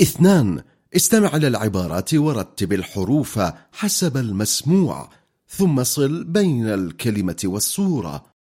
اثنان استمع إلى العبارات ورتب الحروف حسب المسموع ثم صل بين الكلمة والصورة